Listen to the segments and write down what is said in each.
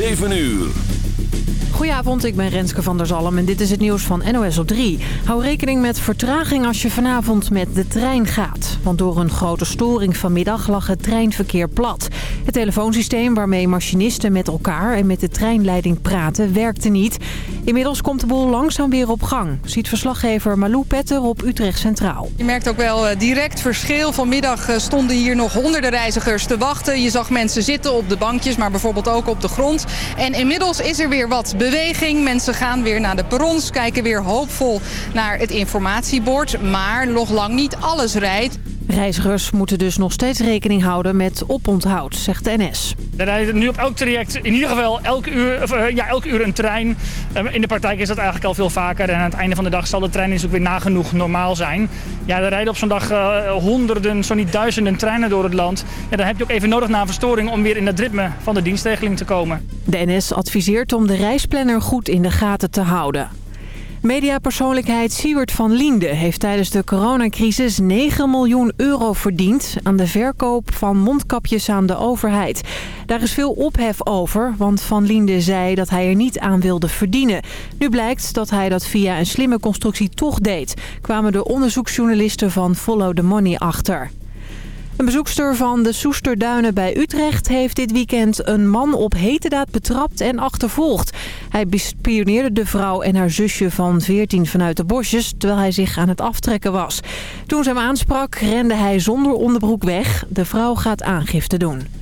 7 uur. Goedenavond, ik ben Renske van der Zalm en dit is het nieuws van NOS op 3. Hou rekening met vertraging als je vanavond met de trein gaat. Want door een grote storing vanmiddag lag het treinverkeer plat. Het telefoonsysteem waarmee machinisten met elkaar en met de treinleiding praten werkte niet. Inmiddels komt de boel langzaam weer op gang, ziet verslaggever Malou Petter op Utrecht Centraal. Je merkt ook wel eh, direct verschil. Vanmiddag eh, stonden hier nog honderden reizigers te wachten. Je zag mensen zitten op de bankjes, maar bijvoorbeeld ook op de grond. En inmiddels is er weer wat beweging. Mensen gaan weer naar de perrons, kijken weer hoopvol naar het informatiebord. Maar nog lang niet alles rijdt. Reizigers moeten dus nog steeds rekening houden met oponthoud, zegt de NS. Er rijdt nu op elk traject in ieder geval elke uur, of, uh, ja, elke uur een trein. Uh, in de praktijk is dat eigenlijk al veel vaker. En aan het einde van de dag zal de trein dus ook weer nagenoeg normaal zijn. Ja, er rijden op zo'n dag uh, honderden, zo niet duizenden treinen door het land. Ja, dan heb je ook even nodig na een verstoring om weer in het ritme van de dienstregeling te komen. De NS adviseert om de reisplanner goed in de gaten te houden. Mediapersoonlijkheid Siewert van Liende heeft tijdens de coronacrisis 9 miljoen euro verdiend aan de verkoop van mondkapjes aan de overheid. Daar is veel ophef over, want Van Liende zei dat hij er niet aan wilde verdienen. Nu blijkt dat hij dat via een slimme constructie toch deed, kwamen de onderzoeksjournalisten van Follow the Money achter. Een bezoekster van de Soesterduinen bij Utrecht heeft dit weekend een man op heterdaad betrapt en achtervolgd. Hij bespioneerde de vrouw en haar zusje van 14 vanuit de bosjes terwijl hij zich aan het aftrekken was. Toen ze hem aansprak rende hij zonder onderbroek weg. De vrouw gaat aangifte doen.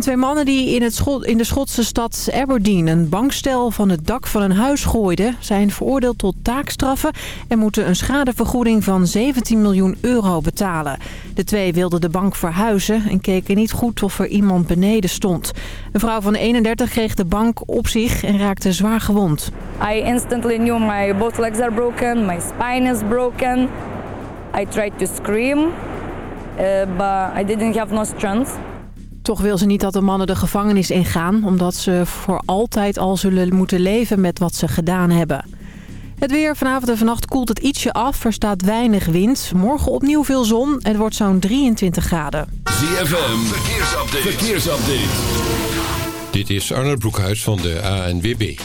Twee mannen die in, het in de Schotse stad Aberdeen een bankstel van het dak van een huis gooiden... zijn veroordeeld tot taakstraffen en moeten een schadevergoeding van 17 miljoen euro betalen. De twee wilden de bank verhuizen en keken niet goed of er iemand beneden stond. Een vrouw van 31 kreeg de bank op zich en raakte zwaar gewond. I instantly knew my both legs are broken, my spine is broken. I tried to scream, uh, but I didn't have no strength. Toch wil ze niet dat de mannen de gevangenis ingaan... omdat ze voor altijd al zullen moeten leven met wat ze gedaan hebben. Het weer vanavond en vannacht koelt het ietsje af. Er staat weinig wind. Morgen opnieuw veel zon. Het wordt zo'n 23 graden. ZFM, verkeersupdate. verkeersupdate. Dit is Arnold Broekhuis van de ANWB.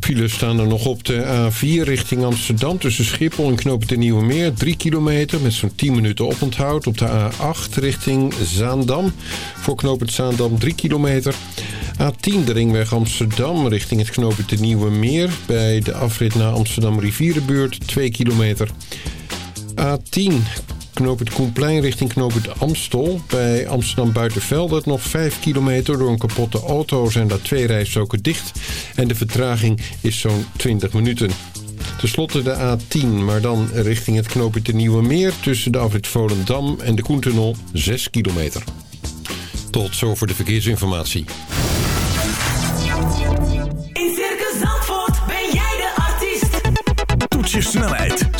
Files staan er nog op de A4 richting Amsterdam... tussen Schiphol en Knoop de Nieuwe Meer. 3 kilometer met zo'n 10 minuten oponthoud. Op de A8 richting Zaandam. Voor Knoop het Zaandam 3 kilometer. A10 de ringweg Amsterdam richting het Knoop de Nieuwe Meer. Bij de afrit naar Amsterdam Rivierenbuurt 2 kilometer. A10 knoop het Koenplein richting knoop het Amstel. Bij Amsterdam Buitenveldert nog 5 kilometer. Door een kapotte auto zijn daar twee rijstroken dicht. En de vertraging is zo'n 20 minuten. Ten slotte de A10, maar dan richting het knooppunt de Nieuwe Meer... tussen de afrit Volendam en de Koentunnel 6 kilometer. Tot zover de verkeersinformatie. In Circus Zandvoort ben jij de artiest. Toets je snelheid,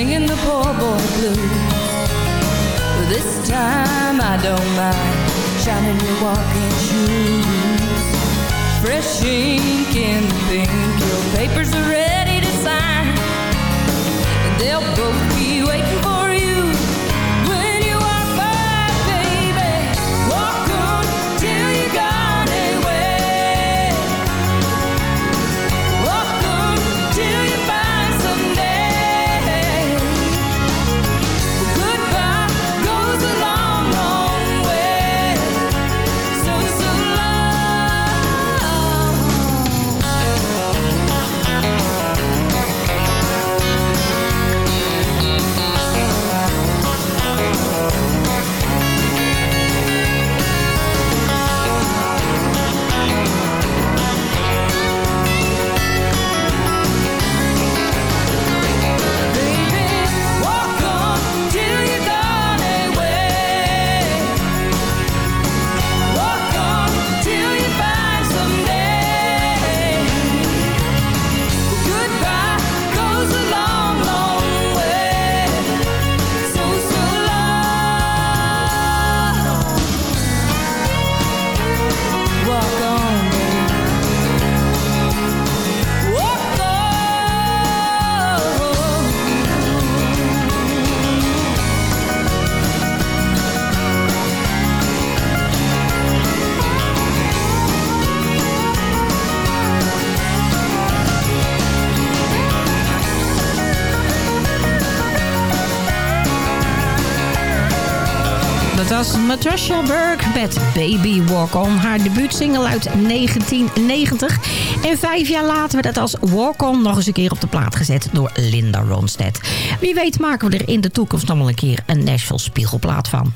Singing the poor boy blues. But this time I don't mind shining your walking shoes. Fresh ink in the pink, your papers are ready to sign. They'll both be waiting was Matrasha Burke met Baby Walk On. Haar debuutsingle uit 1990. En vijf jaar later werd het als Walk On nog eens een keer op de plaat gezet door Linda Ronstadt. Wie weet maken we er in de toekomst nog wel een keer een Nashville spiegelplaat van.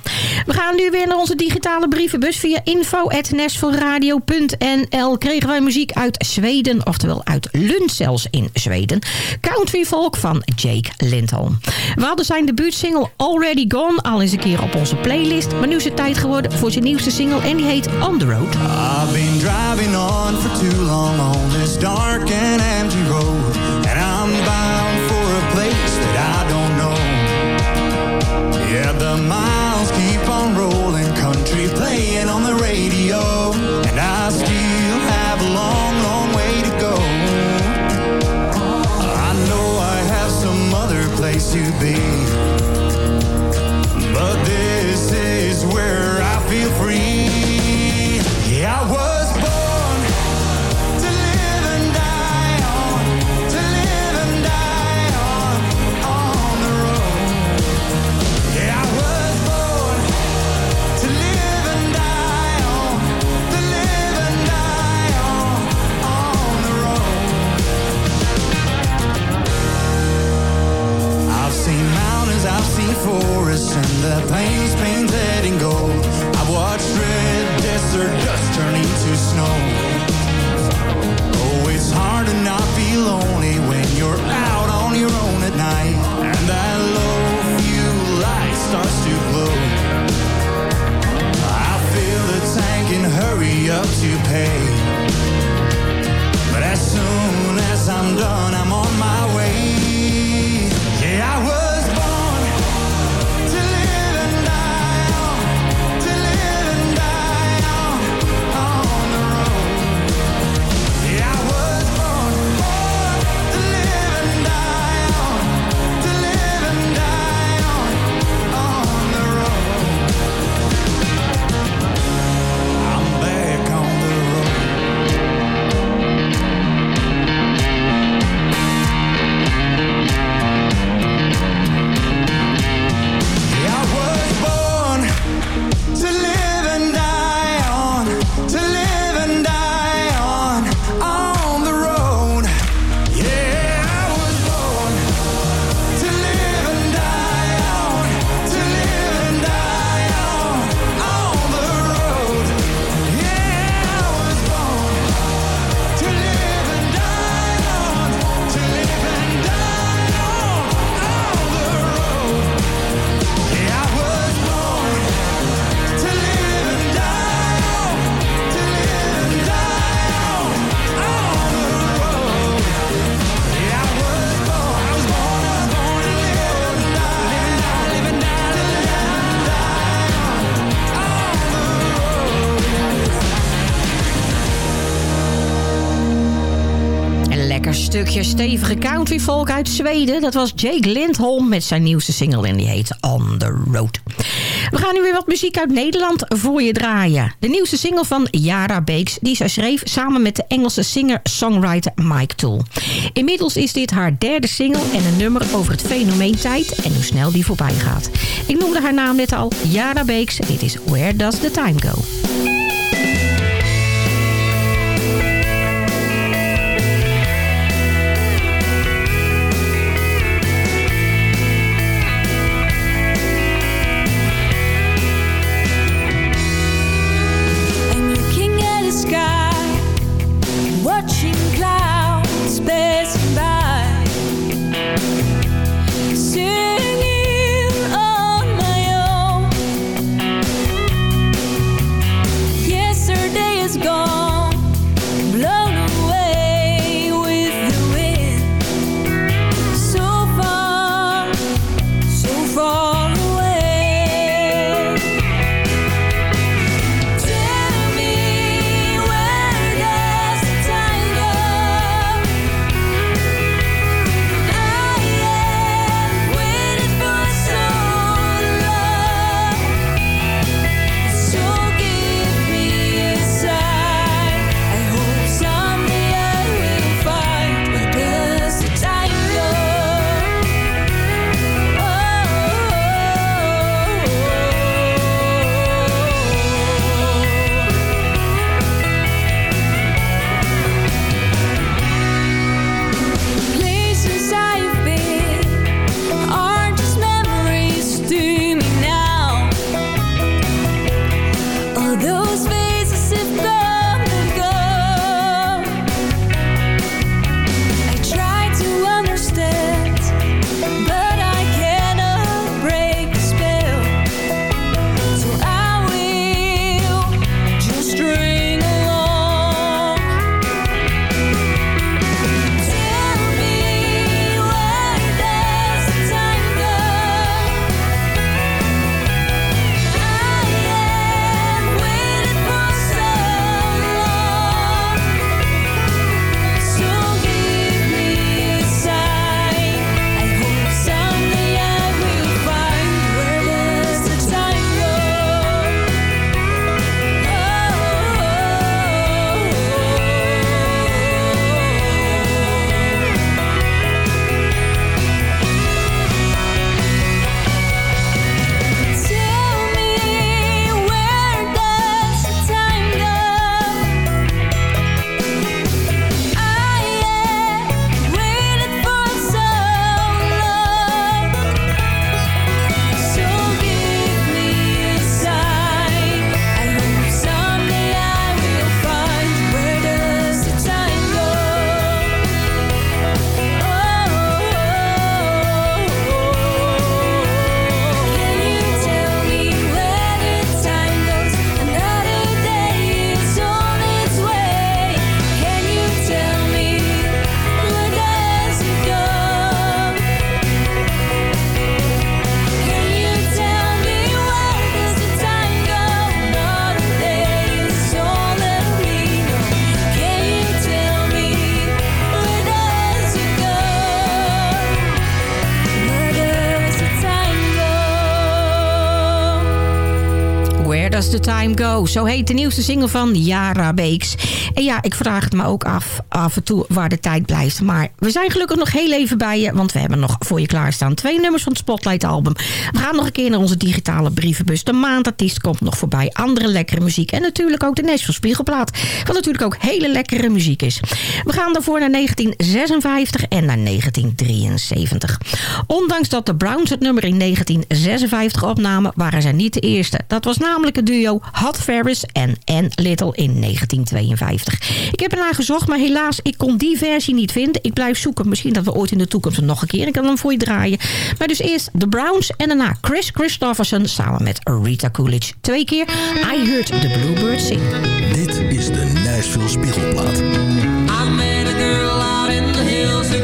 We gaan nu weer naar onze digitale brievenbus via info.nashvilleradio.nl kregen wij muziek uit Zweden, oftewel uit Lund zelfs in Zweden. Country folk van Jake Lindholm. We hadden zijn debuutsingle Already Gone al eens een keer op onze playlist. Maar nu is het tijd geworden voor zijn nieuwste single en die heet On The Road. I've been driving on for too long on this dark and empty road. And I'm bound for a place that I don't know. Yeah, the miles keep on rolling, country playing on the radio. And I still have a long, long way to go. I know I have some other place to be. the pain's painted in gold. I watched red desert dust turning to snow. Countryvolk uit Zweden. Dat was Jake Lindholm met zijn nieuwste single en die heet On The Road. We gaan nu weer wat muziek uit Nederland voor je draaien. De nieuwste single van Yara Beeks, die zij schreef samen met de Engelse singer-songwriter Mike Tool. Inmiddels is dit haar derde single en een nummer over het fenomeen tijd en hoe snel die voorbij gaat. Ik noemde haar naam net al, Yara Beeks. Dit is Where Does The Time Go? Go? Zo heet de nieuwste single van Yara Beeks. En ja, ik vraag het me ook af, af en toe waar de tijd blijft. Maar we zijn gelukkig nog heel even bij je. Want we hebben nog voor je klaarstaan twee nummers van het Spotlight album. We gaan nog een keer naar onze digitale brievenbus. De maandartiest komt nog voorbij. Andere lekkere muziek. En natuurlijk ook de Nashville Spiegelplaat. Wat natuurlijk ook hele lekkere muziek is. We gaan daarvoor naar 1956 en naar 1973. Ondanks dat de Browns het nummer in 1956 opnamen... waren zij niet de eerste. Dat was namelijk het duo Hot Ferris en Ann Little in 1952. Ik heb ernaar gezocht, maar helaas, ik kon die versie niet vinden. Ik blijf zoeken. Misschien dat we ooit in de toekomst nog een keer... Ik kan hem voor je draaien. Maar dus eerst The Browns en daarna Chris Christofferson... samen met Rita Coolidge. Twee keer I Heard the Bluebird Sing. Dit is de Nashville Spiegelplaat. I met a girl out in the hills who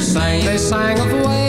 sang. They sang of way.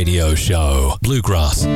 radio show, Bluegrass.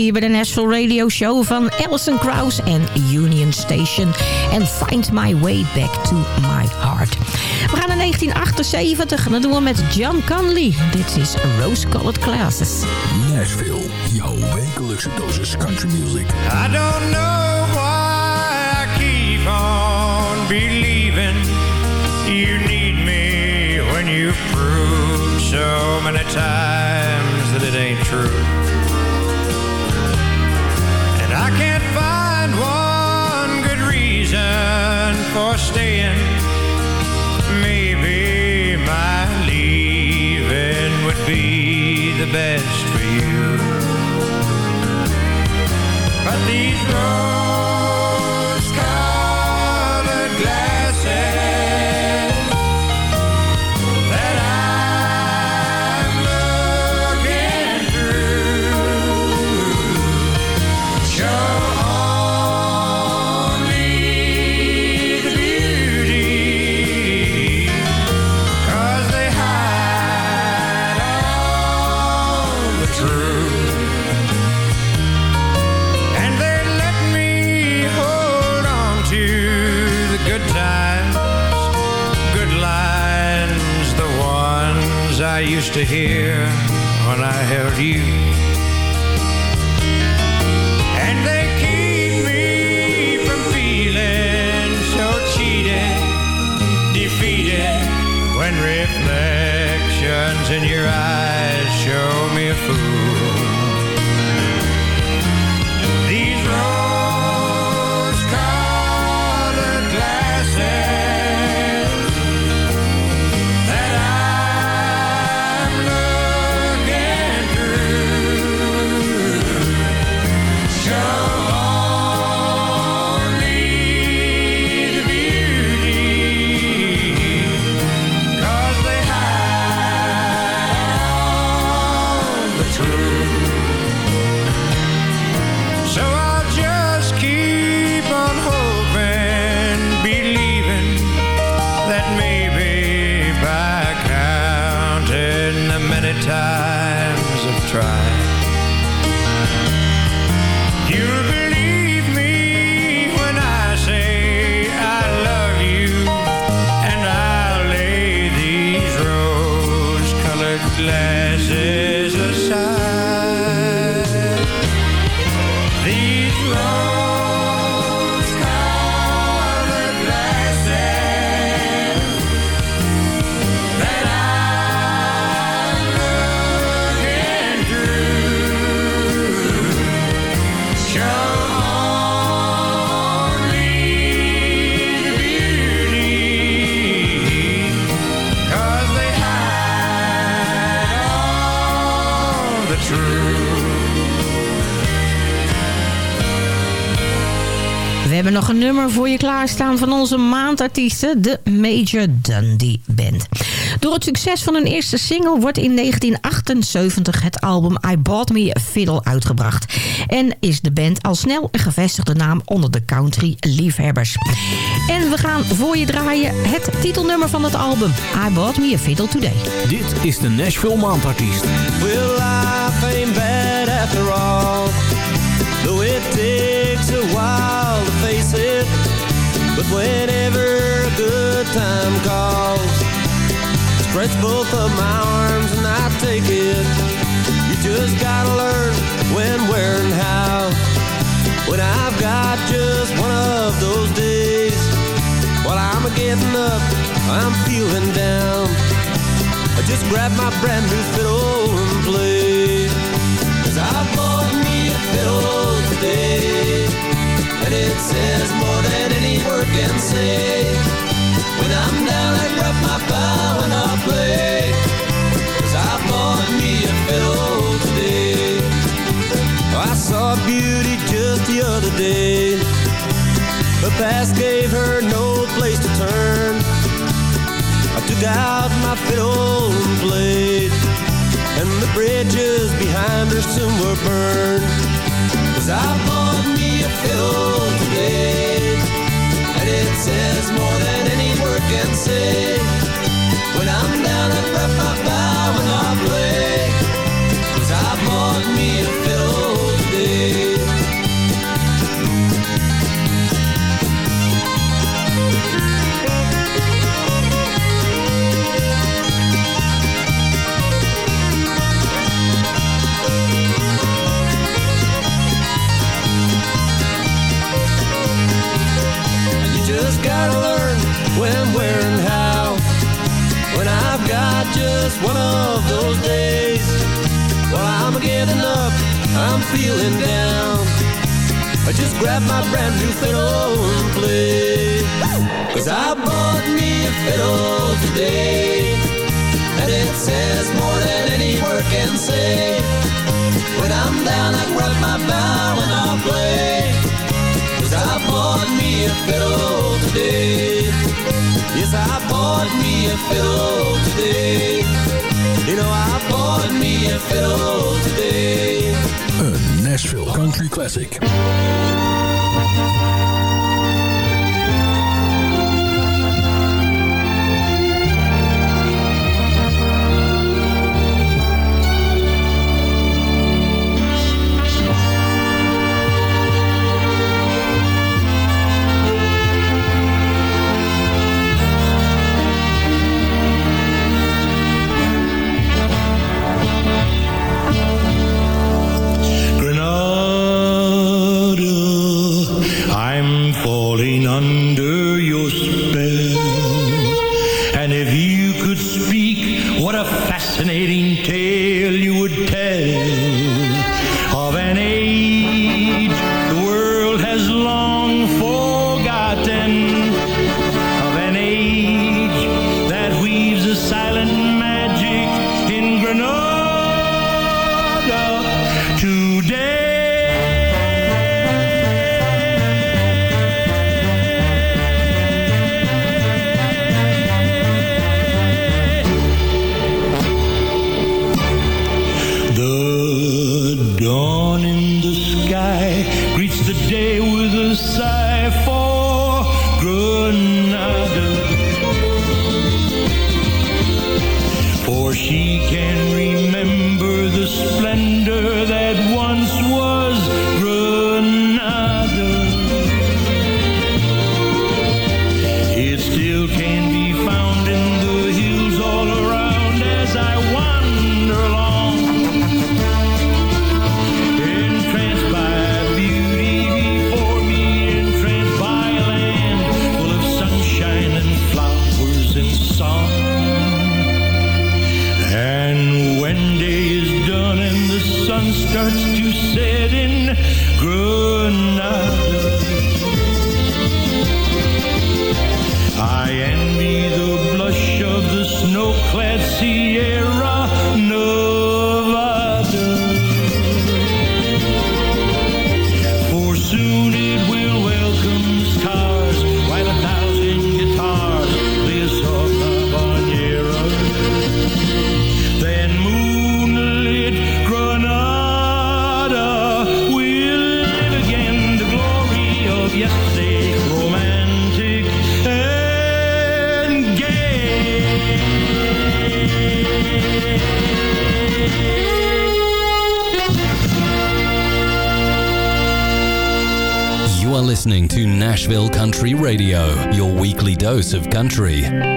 hier bij de National Radio Show van Alison Krauss en Union Station. En Find My Way Back to My Heart. We gaan naar 1978 en dat doen we met John Conley. Dit is Rose Colored Glasses. Nashville, jouw wekelijkse dosis country music. I don't know why I keep on believing you need me when you prove so many times that it ain't true. for staying. Maybe my leaving would be the best for you. But these roads used to hear when I held you. And they keep me from feeling so cheated, defeated, when reflections in your eyes nummer voor je klaarstaan van onze maandartiesten, de Major Dundee Band. Door het succes van hun eerste single wordt in 1978 het album I Bought Me a Fiddle uitgebracht. En is de band al snel een gevestigde naam onder de country liefhebbers. En we gaan voor je draaien het titelnummer van het album, I Bought Me a Fiddle Today. Dit is de Nashville Maandartiest. Well, life ain't bad after all. Though it takes a while to face it. But whenever a good time calls, stretch both of my arms and I take it. You just gotta learn when, where, and how. When I've got just one of those days, while I'm getting up, I'm feeling down. I just grab my brand new fiddle and play. And it says more than any word can say. When I'm down, I grab my bow and I play. Cause I bought me a fiddle today. I saw beauty just the other day. The past gave her no place to turn. I took out my fiddle and played And the bridges behind her soon were burned Cause I bought me today And it says more than any word can say When I'm down I bought me a just one of those days, while I'm getting up, I'm feeling down. I just grab my brand new fiddle and play. Cause I bought me a fiddle today. And it says more than any word can say. When I'm down, I grab my bow and I a Nashville Country Classic. dose of country.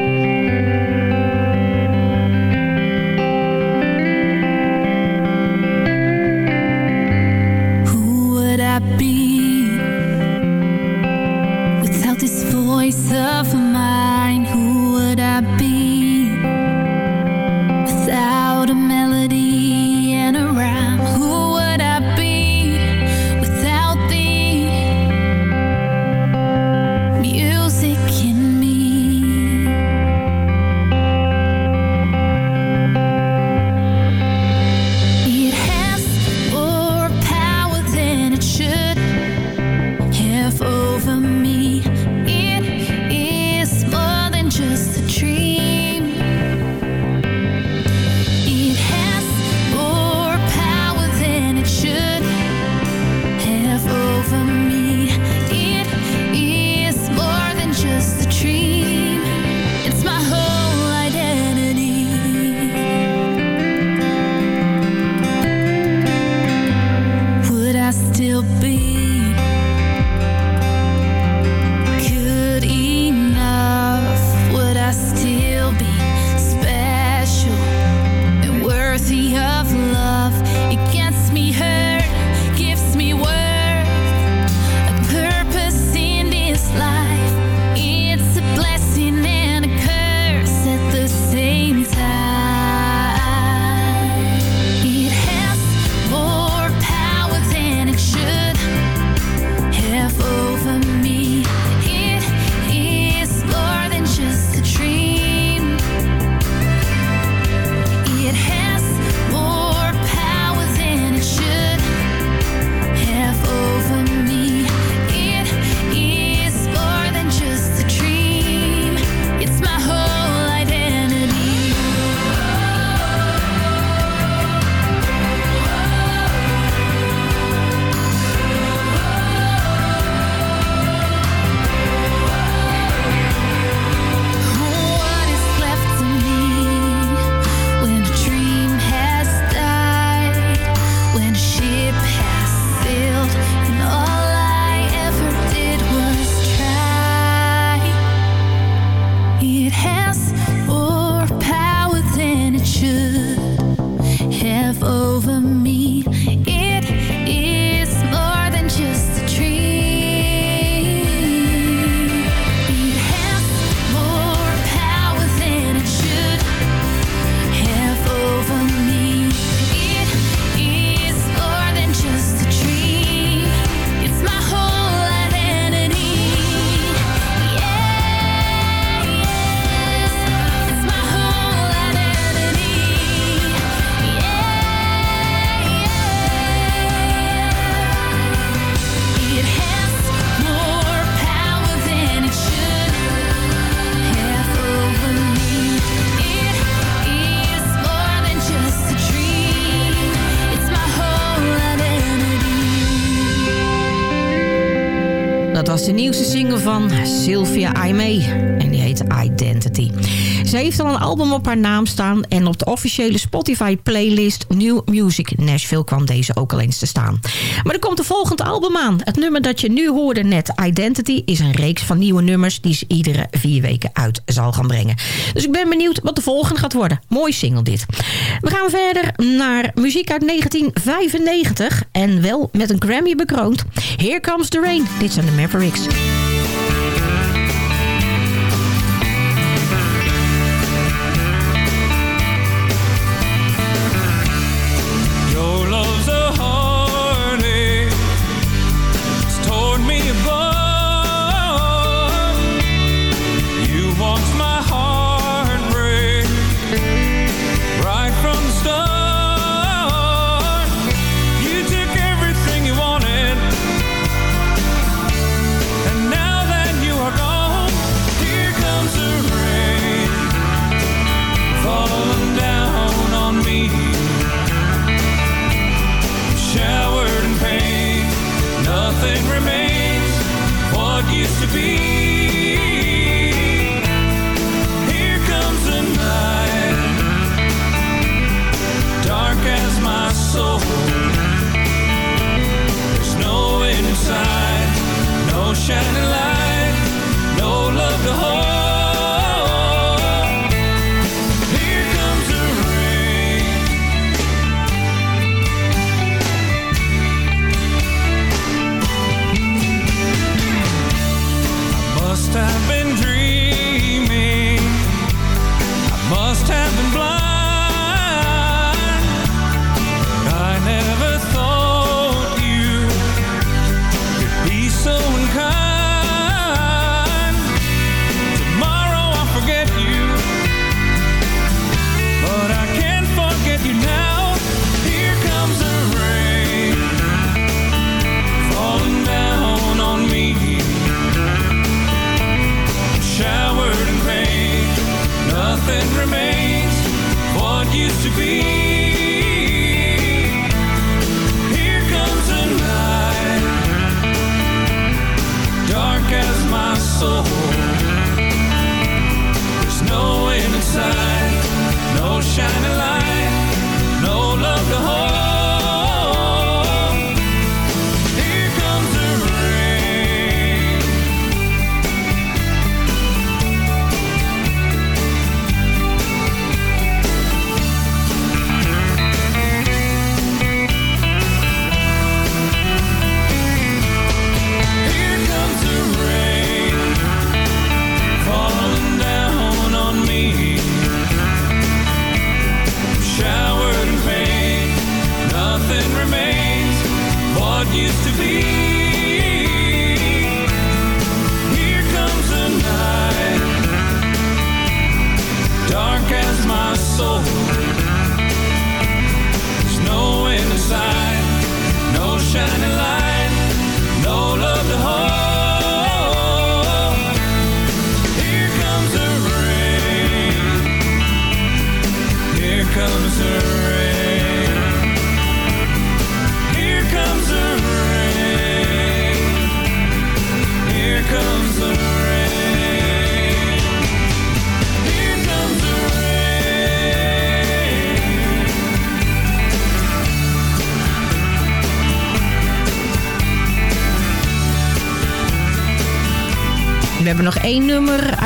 album op haar naam staan... en op de officiële Spotify-playlist New Music Nashville kwam deze ook al eens te staan. Maar er komt een volgend album aan. Het nummer dat je nu hoorde net, Identity... is een reeks van nieuwe nummers die ze iedere vier weken uit zal gaan brengen. Dus ik ben benieuwd wat de volgende gaat worden. Mooi single dit. We gaan verder naar muziek uit 1995... en wel met een Grammy bekroond. Here Comes the Rain. Dit zijn de Mavericks.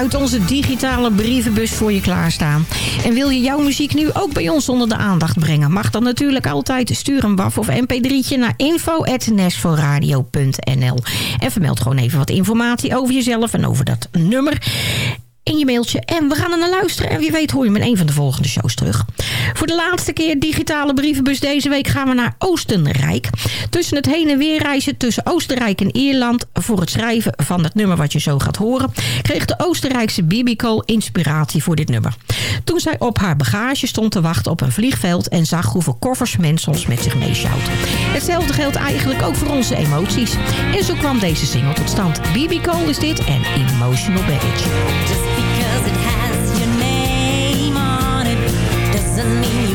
Uit onze digitale brievenbus voor je klaarstaan. En wil je jouw muziek nu ook bij ons onder de aandacht brengen? Mag dan natuurlijk altijd. Stuur een WAF of mp3'tje naar info.nesforradio.nl En vermeld gewoon even wat informatie over jezelf en over dat nummer in je mailtje. En we gaan er naar luisteren. En wie weet hoor je me in een van de volgende shows terug. Voor de laatste keer digitale brievenbus deze week gaan we naar Oostenrijk. Tussen het heen en weer reizen tussen Oostenrijk en Ierland... voor het schrijven van het nummer wat je zo gaat horen... kreeg de Oostenrijkse Bibi Cole inspiratie voor dit nummer. Toen zij op haar bagage stond te wachten op een vliegveld... en zag hoeveel koffers men soms met zich meesjouwt. Hetzelfde geldt eigenlijk ook voor onze emoties. En zo kwam deze single tot stand. Bibi Cole is dit en Emotional Baggage. Doesn't mean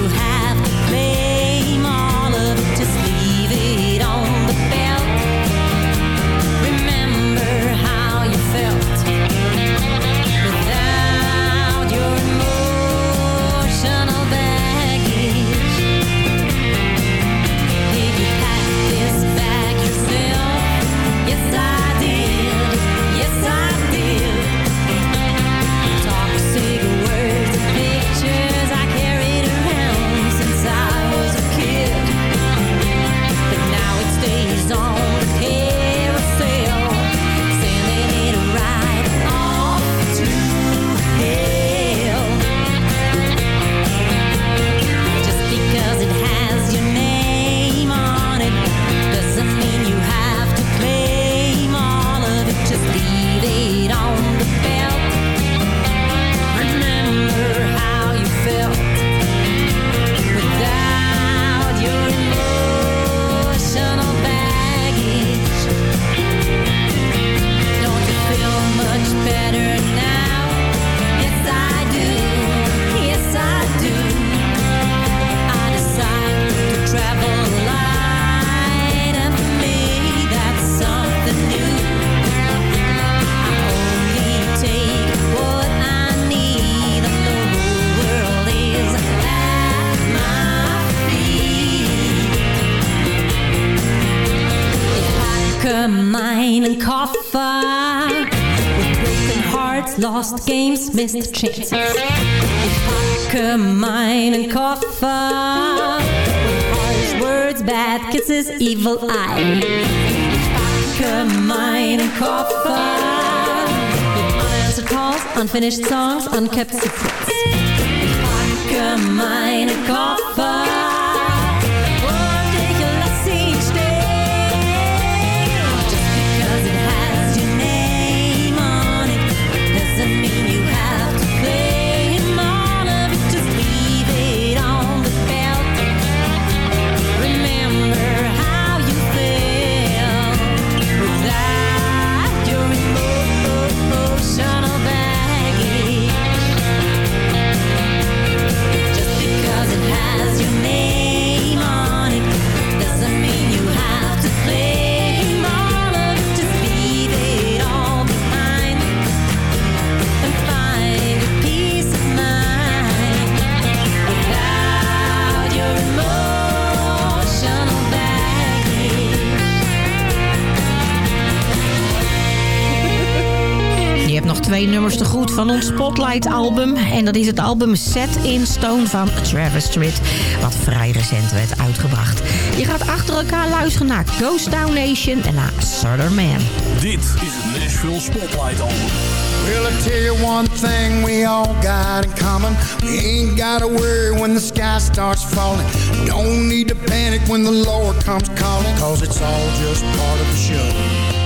missed chances. Vodka, mine, and coffee. Harsh words, bad kisses, evil eye. Vodka, mine, and coffee. Unanswered calls, unfinished songs, unkept secrets. Vodka, mine, and coffee. Twee nummers te goed van ons Spotlight-album. En dat is het album Set in Stone van Travis Tritt. Wat vrij recent werd uitgebracht. Je gaat achter elkaar luisteren naar Ghost Town Nation en naar Southern Man. Dit is het Nashville Spotlight Album. Well, I tell you one thing we all got in common. We ain't gotta worry when the sky starts falling. Don't need to panic when the Lord comes calling. Cause it's all just part of the show.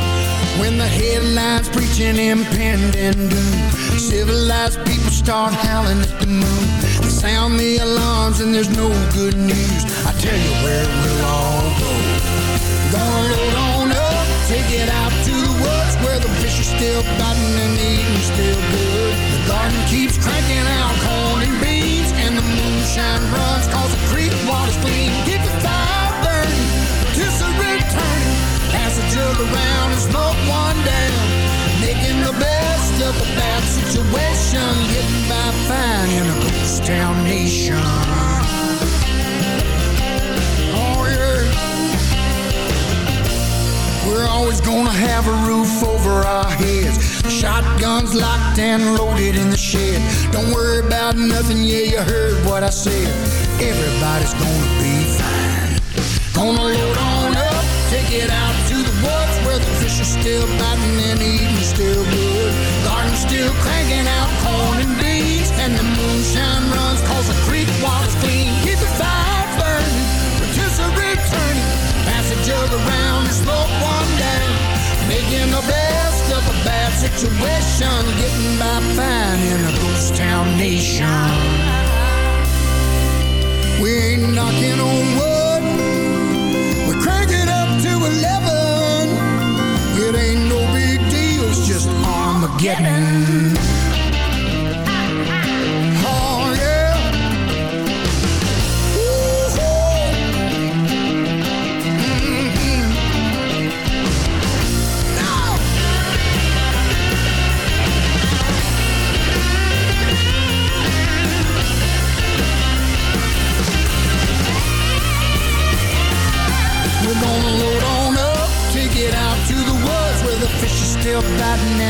When the headlines preaching impending doom. Civilized people start howling at the moon. They sound the alarms and there's no good news. I tell you where we'll all go. Gonna load on up, take it out to the woods where the fish are still biting and the eating still good. The garden keeps cranking out corn and beans, and the moonshine runs cause the creek water's clean. Keep the fire burning, tis a return. Pass a jug around of a bad situation, getting by fine in a ghost town nation. Oh yeah. We're always gonna have a roof over our heads. Shotguns locked and loaded in the shed. Don't worry about nothing, yeah, you heard what I said. Everybody's gonna be fine. Gonna load on up, take it out still biting and eating still good. Garden still cranking out corn and beans, and the moonshine runs cause the creek water's clean. Keep the fire burning, rotisserie turning. Pass a jug around and smoke one down. Making the best of a bad situation. Getting by fine in a ghost town nation. We ain't knocking on wood. It ain't no big deal. It's just Armageddon.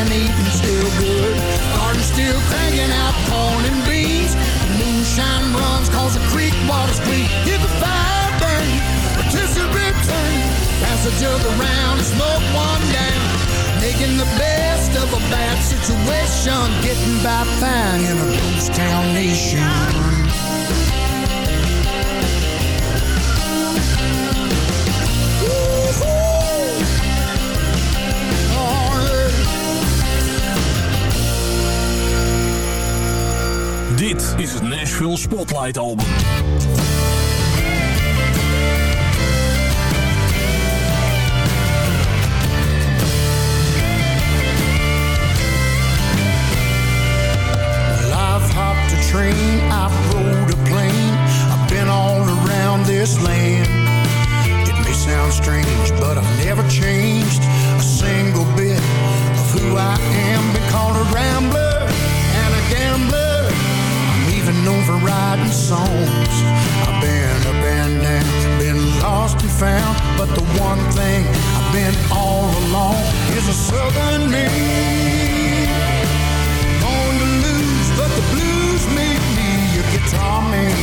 And eating still good. Garden still cranking out corn and beans. Moonshine runs cause the creek water's clean. Get the fire burning, rotisserie turning. Pass a jug around and smoke one down. Making the best of a bad situation. Getting by fine in a ghost town nation. Dit is het Nashville Spotlight Album. I've hopped a train, I've rode a plane, I've been all around this land. It may sound strange, but I've never changed a single bit of who I am. Been called a rambler and a gambler. Known for writing songs. I've been up and down, been lost and found, but the one thing I've been all along is a southern man. Born to lose, but the blues make me a guitar man.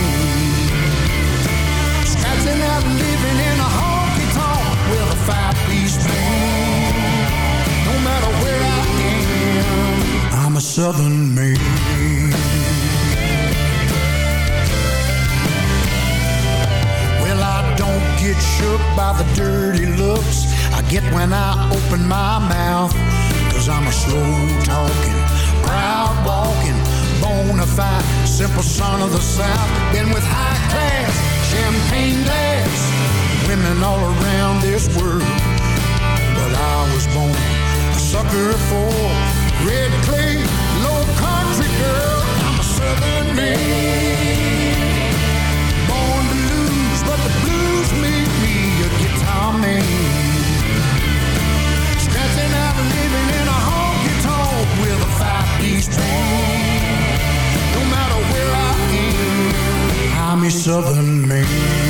Scratching out living in a honky tonk with a five-piece band. No matter where I am, I'm a southern man. Get shook by the dirty looks I get when I open my mouth. Cause I'm a slow talking, proud walking, bona fide, simple son of the South. Been with high class, champagne glass, women all around this world. But I was born a sucker for red clay, southern Maine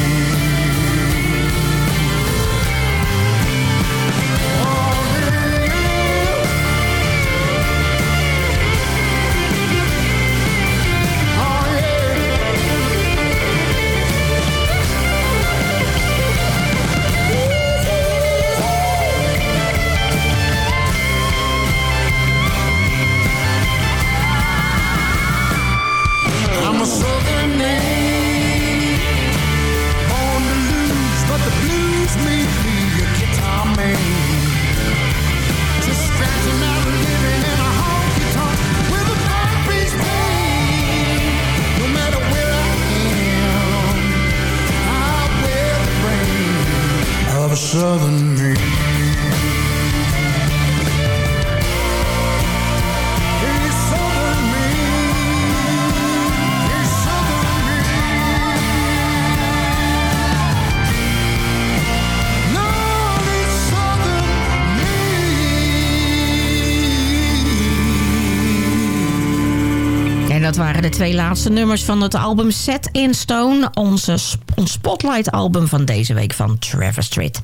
twee laatste nummers van het album Set in Stone. Onze ons Spotlight album van deze week van Trevor Street.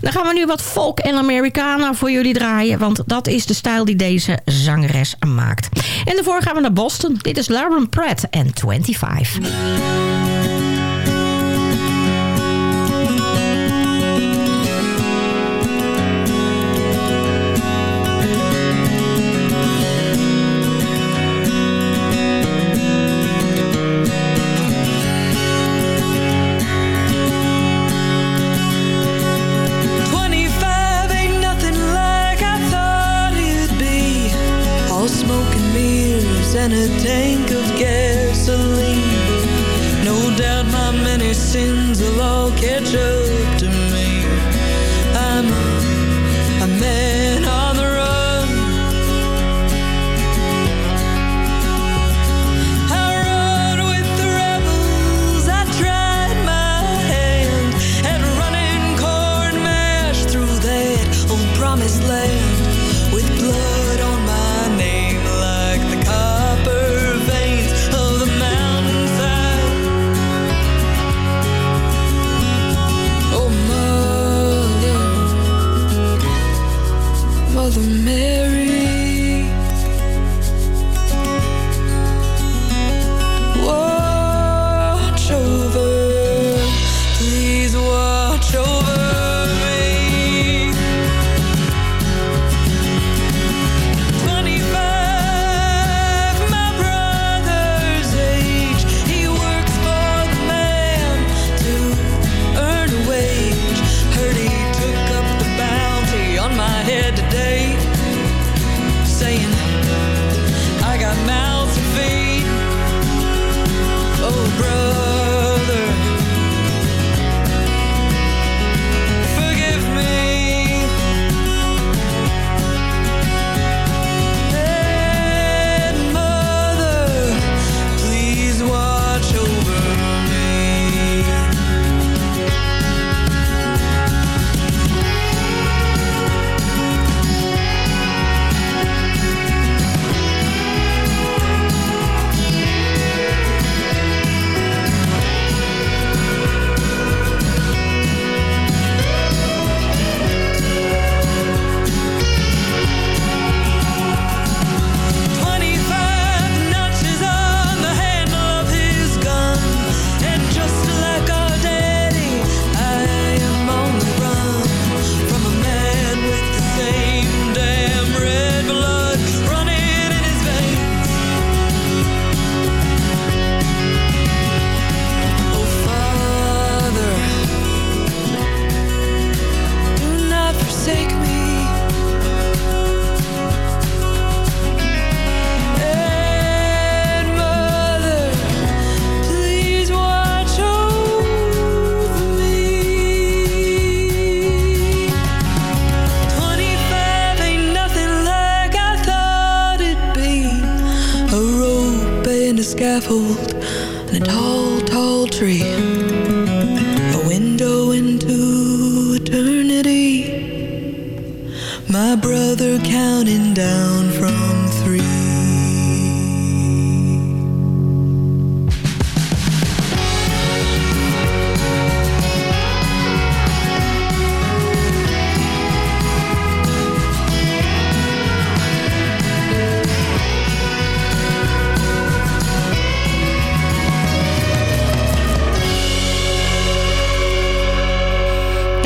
Dan gaan we nu wat folk en Americana voor jullie draaien. Want dat is de stijl die deze zangeres maakt. En daarvoor gaan we naar Boston. Dit is Lauren Pratt en 25.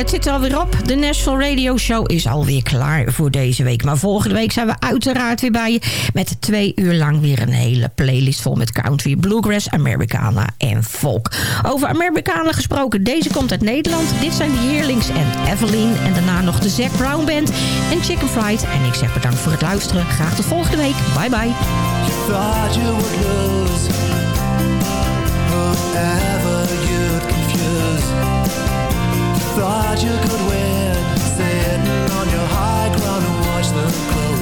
Het zit er alweer op. De Nashville Radio Show is alweer klaar voor deze week. Maar volgende week zijn we uiteraard weer bij je... met twee uur lang weer een hele playlist vol met country, bluegrass, Americana en folk. Over Americana gesproken, deze komt uit Nederland. Dit zijn de Yearlings en Evelyn. En daarna nog de Zac Brown Band en Chicken Fried. En ik zeg bedankt voor het luisteren. Graag tot volgende week. Bye bye. Thought you could win, sitting on your high ground and watch them closing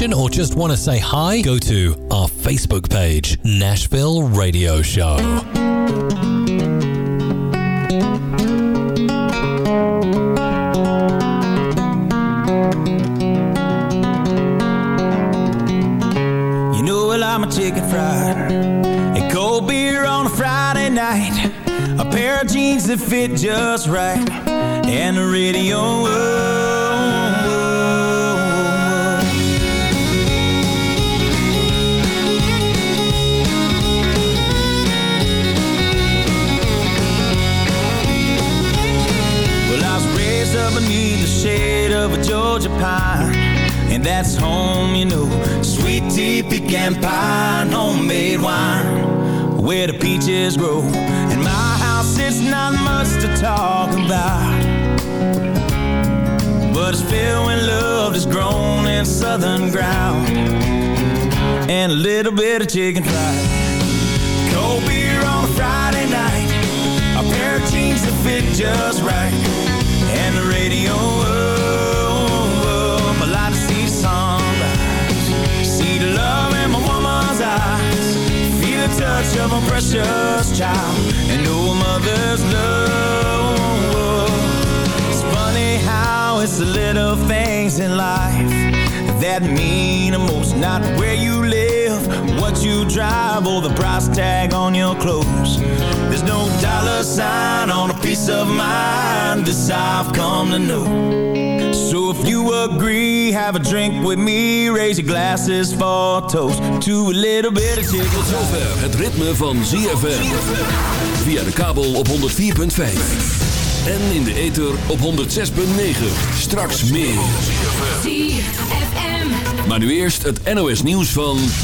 dedication, or just want to say hi, go to our Facebook page, Nashville Radio Show. You know, well, I'm a chicken fried. And cold beer on a Friday night. A pair of jeans that fit just right. And the radio. oh, Georgia pine. And that's home, you know. Sweet tea, pecan pie, homemade wine. Where the peaches grow. And my house, it's not much to talk about. But it's filled with love that's grown in southern ground. And a little bit of chicken fried. Cold beer on a Friday night. A pair of jeans that fit just right. Of a precious child. And a mother's love. It's funny how it's the little things in life that mean the most. Not where you live, what you drive, or the price tag on your clothes. There's no dollar sign on a piece of mind. This I've come to know. So if you agree, have a drink with me. Raise your glasses for a toast to a little bit of chicken. Tot zover het ritme van ZFM. Via de kabel op 104.5. En in de ether op 106.9. Straks meer. Maar nu eerst het NOS nieuws van...